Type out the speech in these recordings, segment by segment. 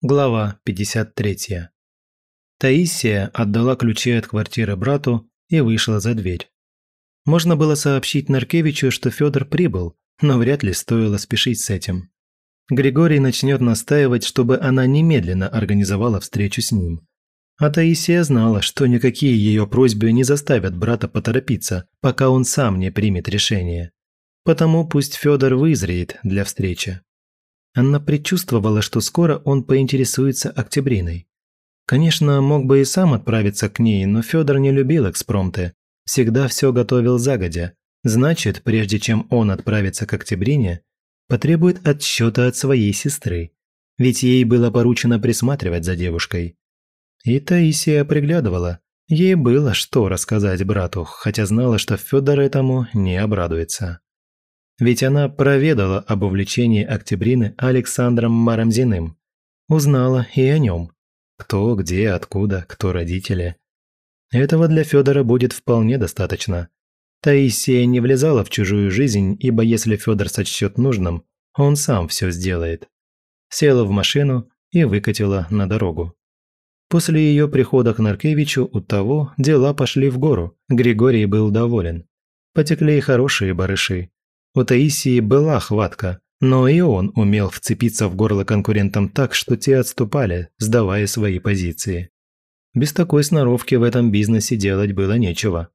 Глава 53. Таисия отдала ключи от квартиры брату и вышла за дверь. Можно было сообщить Наркевичу, что Федор прибыл, но вряд ли стоило спешить с этим. Григорий начнет настаивать, чтобы она немедленно организовала встречу с ним. А Таисия знала, что никакие ее просьбы не заставят брата поторопиться, пока он сам не примет решение. Потому пусть Федор вызреет для встречи. Анна предчувствовала, что скоро он поинтересуется Октябриной. Конечно, мог бы и сам отправиться к ней, но Федор не любил экспромты. Всегда все готовил загодя. Значит, прежде чем он отправится к Октябрине, потребует отсчета от своей сестры. Ведь ей было поручено присматривать за девушкой. И Таисия приглядывала. Ей было что рассказать брату, хотя знала, что Федор этому не обрадуется. Ведь она проведала об увлечении Октябрины Александром Марамзиным. Узнала и о нем. Кто, где, откуда, кто родители. Этого для Федора будет вполне достаточно. Таисия не влезала в чужую жизнь, ибо если Федор сочтет нужным, он сам все сделает. Села в машину и выкатила на дорогу. После ее прихода к Наркевичу у того дела пошли в гору, Григорий был доволен. Потекли и хорошие барыши, у Таисии была хватка, но и он умел вцепиться в горло конкурентам так, что те отступали, сдавая свои позиции. Без такой сноровки в этом бизнесе делать было нечего.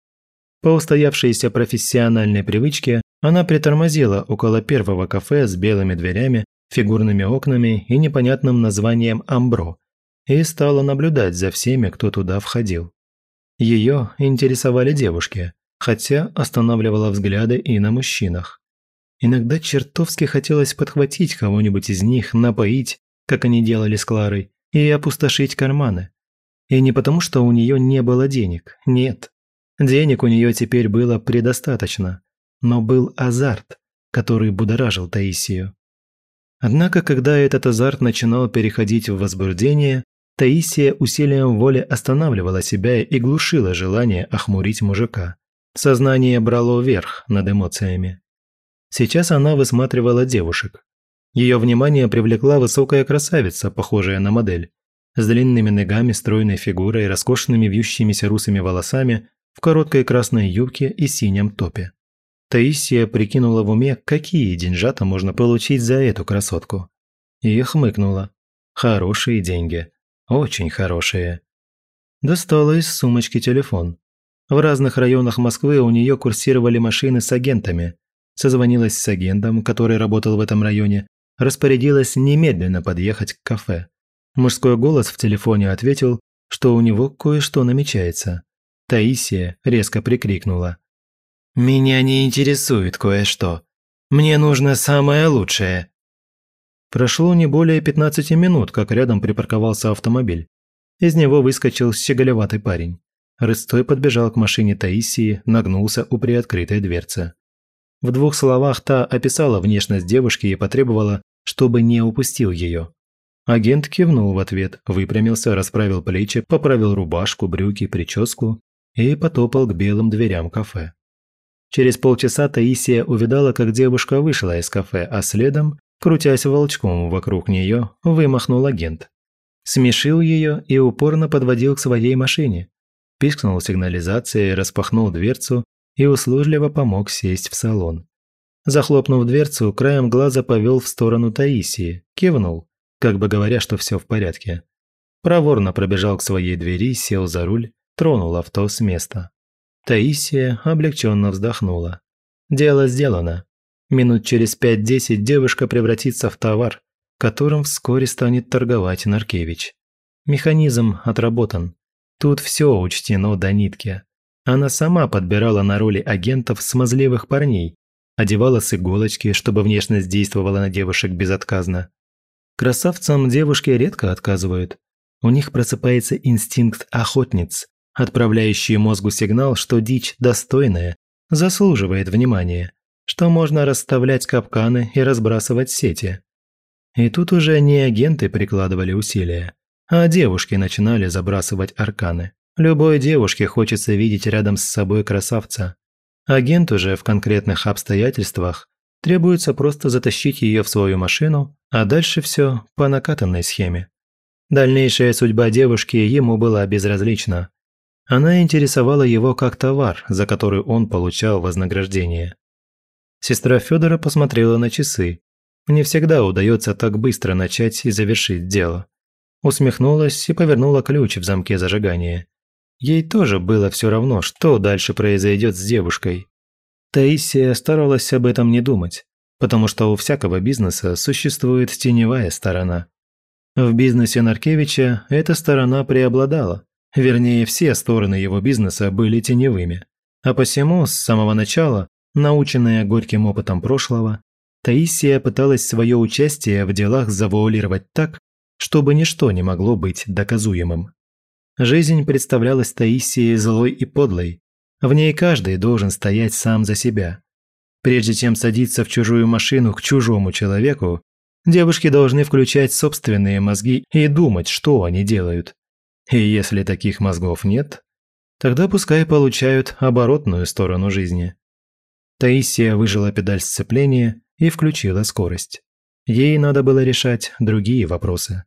По устоявшейся профессиональной привычке она притормозила около первого кафе с белыми дверями, фигурными окнами и непонятным названием «Амбро» и стала наблюдать за всеми, кто туда входил. Ее интересовали девушки, хотя останавливала взгляды и на мужчинах. Иногда чертовски хотелось подхватить кого-нибудь из них, напоить, как они делали с Кларой, и опустошить карманы. И не потому, что у нее не было денег, нет. Денег у нее теперь было предостаточно, но был азарт, который будоражил Таисию. Однако, когда этот азарт начинал переходить в возбуждение, Таисия усилием воли останавливала себя и глушила желание охмурить мужика. Сознание брало верх над эмоциями. Сейчас она высматривала девушек. Ее внимание привлекла высокая красавица, похожая на модель, с длинными ногами, стройной фигурой, роскошными вьющимися русыми волосами, в короткой красной юбке и синем топе. Таисия прикинула в уме, какие деньжата можно получить за эту красотку. И хмыкнула. Хорошие деньги. Очень хорошие. Достала из сумочки телефон. В разных районах Москвы у нее курсировали машины с агентами, созвонилась с агентом, который работал в этом районе, распорядилась немедленно подъехать к кафе. Мужской голос в телефоне ответил, что у него кое-что намечается. Таисия резко прикрикнула. «Меня не интересует кое-что. Мне нужно самое лучшее». Прошло не более 15 минут, как рядом припарковался автомобиль. Из него выскочил щеголеватый парень. Рыстой подбежал к машине Таисии, нагнулся у приоткрытой дверцы. В двух словах та описала внешность девушки и потребовала, чтобы не упустил ее. Агент кивнул в ответ, выпрямился, расправил плечи, поправил рубашку, брюки, прическу и потопал к белым дверям кафе. Через полчаса Таисия увидала, как девушка вышла из кафе, а следом, крутясь волчком вокруг нее, вымахнул агент. Смешил ее и упорно подводил к своей машине. Пискнул сигнализацией, распахнул дверцу и услужливо помог сесть в салон. Захлопнув дверцу, краем глаза повел в сторону Таисии, кивнул, как бы говоря, что все в порядке. Проворно пробежал к своей двери, сел за руль, тронул авто с места. Таисия облегченно вздохнула. Дело сделано. Минут через пять-десять девушка превратится в товар, которым вскоре станет торговать Наркевич. Механизм отработан. Тут все учтено до нитки. Она сама подбирала на роли агентов смазливых парней, одевала с иголочки, чтобы внешность действовала на девушек безотказно. Красавцам девушки редко отказывают. У них просыпается инстинкт охотниц, отправляющий мозгу сигнал, что дичь достойная, заслуживает внимания, что можно расставлять капканы и разбрасывать сети. И тут уже не агенты прикладывали усилия, а девушки начинали забрасывать арканы. Любой девушке хочется видеть рядом с собой красавца. Агенту же в конкретных обстоятельствах требуется просто затащить ее в свою машину, а дальше все по накатанной схеме. Дальнейшая судьба девушки ему была безразлична. Она интересовала его как товар, за который он получал вознаграждение. Сестра Федора посмотрела на часы. Не всегда удается так быстро начать и завершить дело. Усмехнулась и повернула ключ в замке зажигания. Ей тоже было все равно, что дальше произойдет с девушкой. Таисия старалась об этом не думать, потому что у всякого бизнеса существует теневая сторона. В бизнесе Наркевича эта сторона преобладала. Вернее, все стороны его бизнеса были теневыми. А посему, с самого начала, наученная горьким опытом прошлого, Таисия пыталась свое участие в делах завуалировать так, чтобы ничто не могло быть доказуемым. Жизнь представлялась Таисии злой и подлой. В ней каждый должен стоять сам за себя. Прежде чем садиться в чужую машину к чужому человеку, девушки должны включать собственные мозги и думать, что они делают. И если таких мозгов нет, тогда пускай получают оборотную сторону жизни. Таисия выжила педаль сцепления и включила скорость. Ей надо было решать другие вопросы.